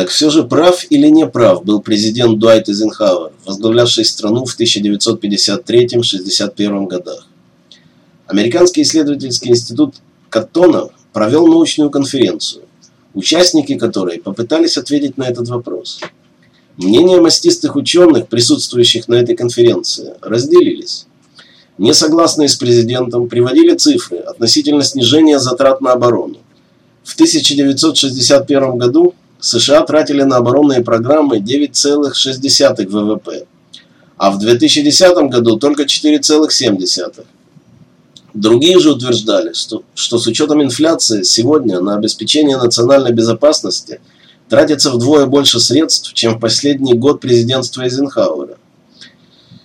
Так все же прав или не прав был президент Дуайт Эйзенхауэр, возглавлявший страну в 1953-61 годах. Американский исследовательский институт Каттона провел научную конференцию, участники которой попытались ответить на этот вопрос. Мнения мастистых ученых, присутствующих на этой конференции, разделились. Несогласные с президентом приводили цифры относительно снижения затрат на оборону. В 1961 году США тратили на оборонные программы 9,6 ВВП, а в 2010 году только 4,7. Другие же утверждали, что, что с учетом инфляции сегодня на обеспечение национальной безопасности тратится вдвое больше средств, чем в последний год президентства Эйзенхауэра.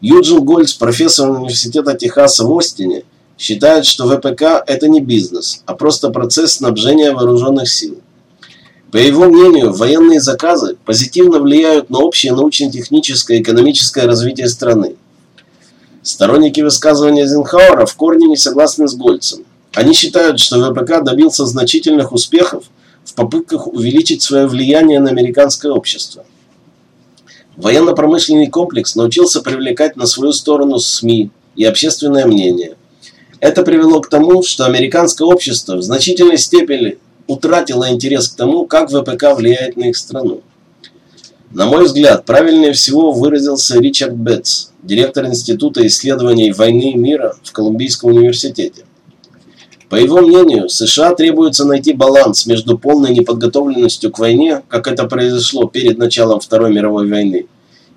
Юджин Гольц, профессор университета Техаса в Остине, считает, что ВПК – это не бизнес, а просто процесс снабжения вооруженных сил. По его мнению, военные заказы позитивно влияют на общее научно-техническое и экономическое развитие страны. Сторонники высказывания Зенхауэра в корне не согласны с Гольцем. Они считают, что ВПК добился значительных успехов в попытках увеличить свое влияние на американское общество. Военно-промышленный комплекс научился привлекать на свою сторону СМИ и общественное мнение. Это привело к тому, что американское общество в значительной степени утратила интерес к тому, как ВПК влияет на их страну. На мой взгляд, правильнее всего выразился Ричард Бетс, директор Института исследований войны и мира в Колумбийском университете. По его мнению, США требуется найти баланс между полной неподготовленностью к войне, как это произошло перед началом Второй мировой войны,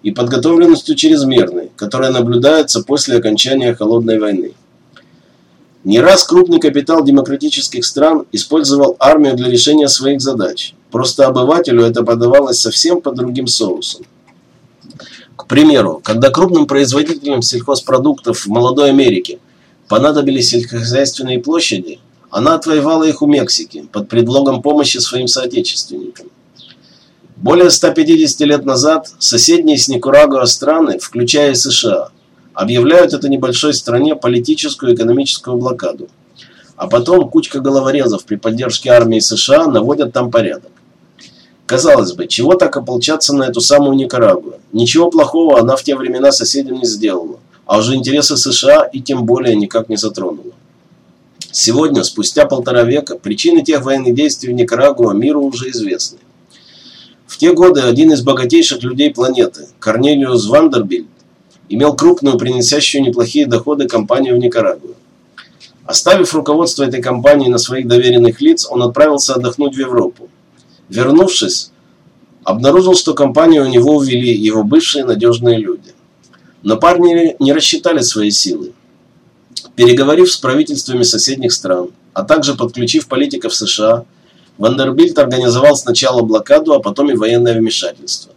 и подготовленностью чрезмерной, которая наблюдается после окончания Холодной войны. Не раз крупный капитал демократических стран использовал армию для решения своих задач. Просто обывателю это подавалось совсем под другим соусом. К примеру, когда крупным производителям сельхозпродуктов в молодой Америке понадобились сельскохозяйственные площади, она отвоевала их у Мексики под предлогом помощи своим соотечественникам. Более 150 лет назад соседние с Никарагуа страны, включая США, объявляют этой небольшой стране политическую и экономическую блокаду. А потом кучка головорезов при поддержке армии США наводят там порядок. Казалось бы, чего так ополчаться на эту самую Никарагуа? Ничего плохого она в те времена соседям не сделала, а уже интересы США и тем более никак не затронула. Сегодня, спустя полтора века, причины тех военных действий в Никарагуа миру уже известны. В те годы один из богатейших людей планеты, Корнелиус Вандербильд, имел крупную, приносящую неплохие доходы компанию в Никарагуа. Оставив руководство этой компании на своих доверенных лиц, он отправился отдохнуть в Европу. Вернувшись, обнаружил, что компанию у него увели его бывшие надежные люди. Но парни не рассчитали свои силы. Переговорив с правительствами соседних стран, а также подключив политиков США, Вандербильт организовал сначала блокаду, а потом и военное вмешательство.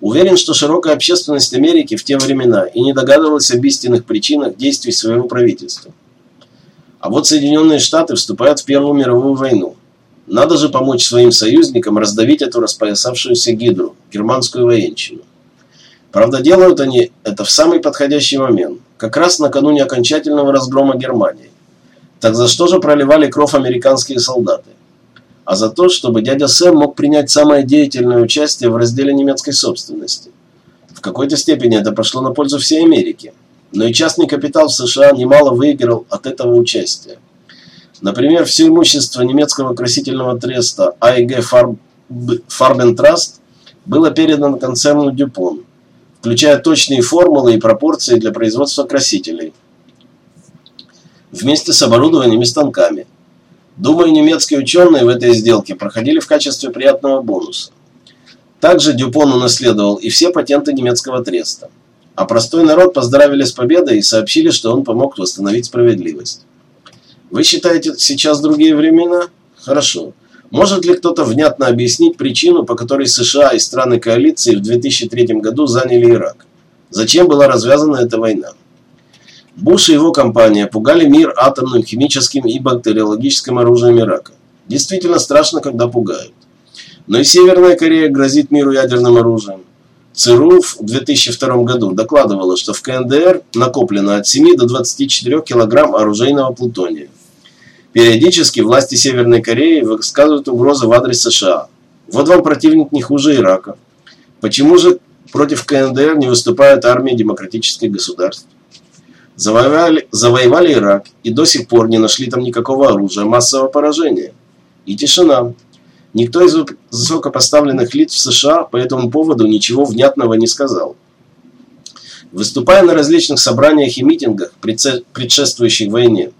Уверен, что широкая общественность Америки в те времена и не догадывалась об истинных причинах действий своего правительства. А вот Соединенные Штаты вступают в Первую мировую войну. Надо же помочь своим союзникам раздавить эту распоясавшуюся гидру, германскую военщину. Правда, делают они это в самый подходящий момент, как раз накануне окончательного разгрома Германии. Так за что же проливали кровь американские солдаты? А за то, чтобы дядя Сэм мог принять самое деятельное участие в разделе немецкой собственности. В какой-то степени это пошло на пользу всей Америки, но и частный капитал в США немало выиграл от этого участия. Например, все имущество немецкого красительного треста AEG Farben Trust было передано концерну Дюпон, включая точные формулы и пропорции для производства красителей, вместе с оборудованием и станками – Думаю, немецкие ученые в этой сделке проходили в качестве приятного бонуса. Также Дюпон унаследовал и все патенты немецкого треста. А простой народ поздравили с победой и сообщили, что он помог восстановить справедливость. Вы считаете сейчас другие времена? Хорошо. Может ли кто-то внятно объяснить причину, по которой США и страны коалиции в 2003 году заняли Ирак? Зачем была развязана эта война? Буш и его компания пугали мир атомным, химическим и бактериологическим оружием Ирака. Действительно страшно, когда пугают. Но и Северная Корея грозит миру ядерным оружием. ЦРУ в 2002 году докладывала, что в КНДР накоплено от 7 до 24 килограмм оружейного плутония. Периодически власти Северной Кореи высказывают угрозы в адрес США. Вот вам противник не хуже Ирака. Почему же против КНДР не выступают армии демократических государств? Завоевали, завоевали Ирак и до сих пор не нашли там никакого оружия массового поражения. И тишина. Никто из высокопоставленных лиц в США по этому поводу ничего внятного не сказал. Выступая на различных собраниях и митингах, предшествующих войне,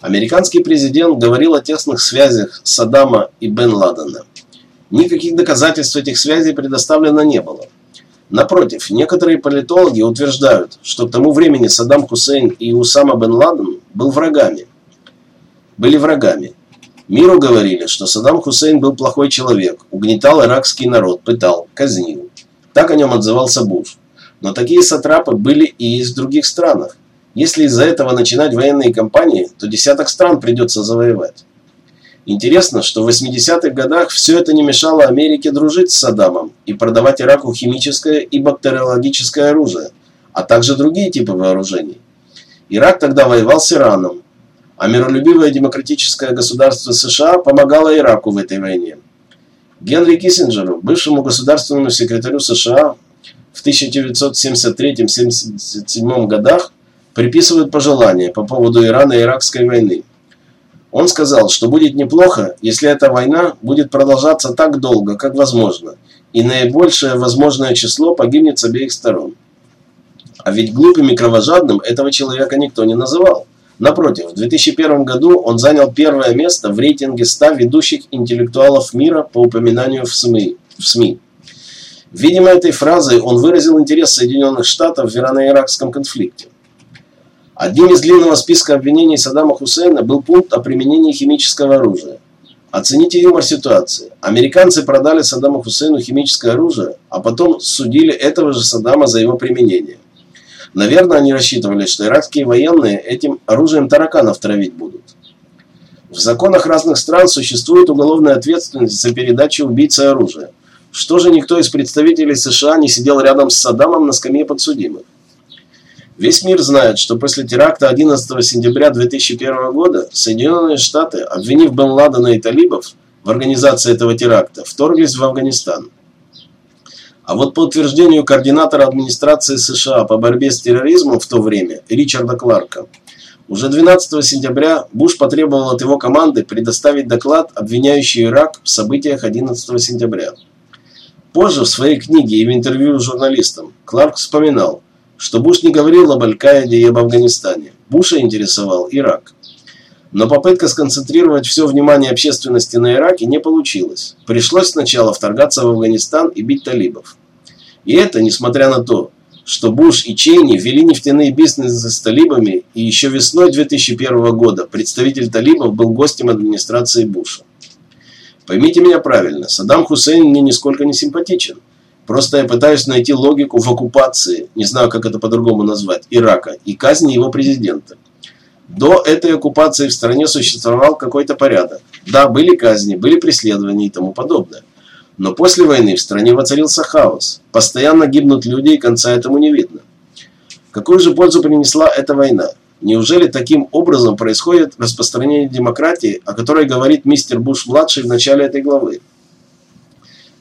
американский президент говорил о тесных связях Саддама и Бен Ладена. Никаких доказательств этих связей предоставлено не было. Напротив, некоторые политологи утверждают, что к тому времени Саддам Хусейн и Усама бен Ладен был врагами. Были врагами. Миру говорили, что Саддам Хусейн был плохой человек, угнетал иракский народ, пытал, казнил. Так о нем отзывался Буш. Но такие сатрапы были и из других странах. Если из-за этого начинать военные кампании, то десяток стран придется завоевать. Интересно, что в 80-х годах все это не мешало Америке дружить с Саддамом и продавать Ираку химическое и бактериологическое оружие, а также другие типы вооружений. Ирак тогда воевал с Ираном, а миролюбивое демократическое государство США помогало Ираку в этой войне. Генри Киссинджеру, бывшему государственному секретарю США в 1973-1977 годах, приписывают пожелания по поводу Ирана и Иракской войны. Он сказал, что будет неплохо, если эта война будет продолжаться так долго, как возможно, и наибольшее возможное число погибнет с обеих сторон. А ведь глупым и кровожадным этого человека никто не называл. Напротив, в 2001 году он занял первое место в рейтинге 100 ведущих интеллектуалов мира по упоминанию в СМИ. В СМИ. Видимо, этой фразой он выразил интерес Соединенных Штатов в ирано-иракском конфликте. Одним из длинного списка обвинений Саддама Хусейна был пункт о применении химического оружия. Оцените юмор ситуации. Американцы продали Саддаму Хусейну химическое оружие, а потом судили этого же Саддама за его применение. Наверное, они рассчитывали, что иракские военные этим оружием тараканов травить будут. В законах разных стран существует уголовная ответственность за передачу убийцы оружия. Что же никто из представителей США не сидел рядом с Саддамом на скамье подсудимых? Весь мир знает, что после теракта 11 сентября 2001 года Соединенные Штаты, обвинив Бен Ладена и талибов в организации этого теракта, вторглись в Афганистан. А вот по утверждению координатора администрации США по борьбе с терроризмом в то время, Ричарда Кларка, уже 12 сентября Буш потребовал от его команды предоставить доклад, обвиняющий Ирак в событиях 11 сентября. Позже в своей книге и в интервью с журналистам Кларк вспоминал, что Буш не говорил об Аль-Каиде и об Афганистане. Буша интересовал Ирак. Но попытка сконцентрировать все внимание общественности на Ираке не получилась. Пришлось сначала вторгаться в Афганистан и бить талибов. И это несмотря на то, что Буш и Чейни вели нефтяные бизнесы с талибами, и еще весной 2001 года представитель талибов был гостем администрации Буша. Поймите меня правильно, Саддам Хусейн мне нисколько не симпатичен. Просто я пытаюсь найти логику в оккупации, не знаю, как это по-другому назвать, Ирака и казни его президента. До этой оккупации в стране существовал какой-то порядок. Да, были казни, были преследования и тому подобное. Но после войны в стране воцарился хаос. Постоянно гибнут люди, и конца этому не видно. Какую же пользу принесла эта война? Неужели таким образом происходит распространение демократии, о которой говорит мистер Буш-младший в начале этой главы?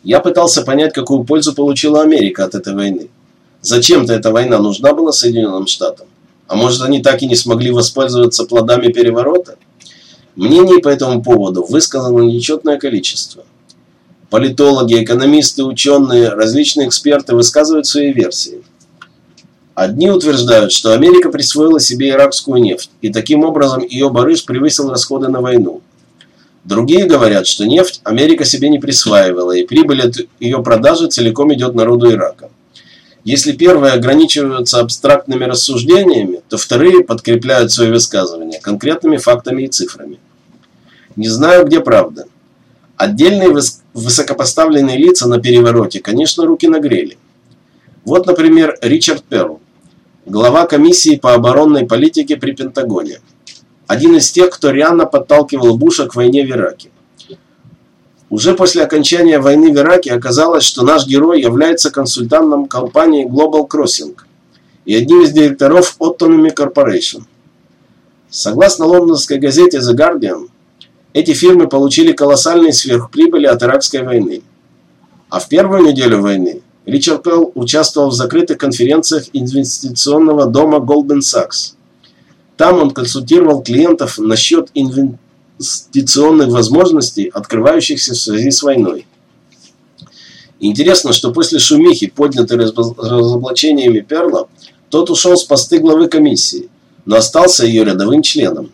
Я пытался понять, какую пользу получила Америка от этой войны. Зачем-то эта война нужна была Соединенным Штатам? А может, они так и не смогли воспользоваться плодами переворота? Мнений по этому поводу высказано нечетное количество. Политологи, экономисты, ученые, различные эксперты высказывают свои версии. Одни утверждают, что Америка присвоила себе иракскую нефть, и таким образом ее барыш превысил расходы на войну. Другие говорят, что нефть Америка себе не присваивала, и прибыль от ее продажи целиком идет народу Ирака. Если первые ограничиваются абстрактными рассуждениями, то вторые подкрепляют свои высказывания конкретными фактами и цифрами. Не знаю, где правда. Отдельные высокопоставленные лица на перевороте, конечно, руки нагрели. Вот, например, Ричард Перл, глава комиссии по оборонной политике при Пентагоне один из тех, кто реально подталкивал Буша к войне в Ираке. Уже после окончания войны в Ираке оказалось, что наш герой является консультантом компании Global Crossing и одним из директоров Autonomy Corporation. Согласно лондонской газете The Guardian, эти фирмы получили колоссальные сверхприбыли от иракской войны. А в первую неделю войны Ричард Пелл участвовал в закрытых конференциях инвестиционного дома Goldman Sachs. Там он консультировал клиентов насчет инвестиционных возможностей, открывающихся в связи с войной. Интересно, что после шумихи, поднятой разоблачениями Перла, тот ушел с посты главы комиссии, но остался ее рядовым членом.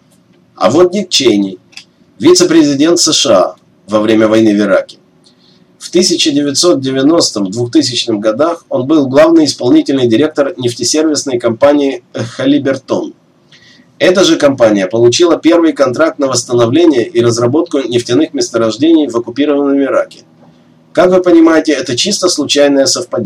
А вот Дик Чейни, вице-президент США во время войны в Ираке. В 1990-2000 годах он был главный исполнительный директор нефтесервисной компании «Халибертон». Эта же компания получила первый контракт на восстановление и разработку нефтяных месторождений в оккупированном Ираке. Как вы понимаете, это чисто случайное совпадение.